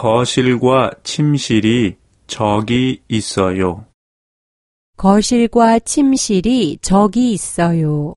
거실과 침실이 저기 있어요. 거실과 침실이 저기 있어요.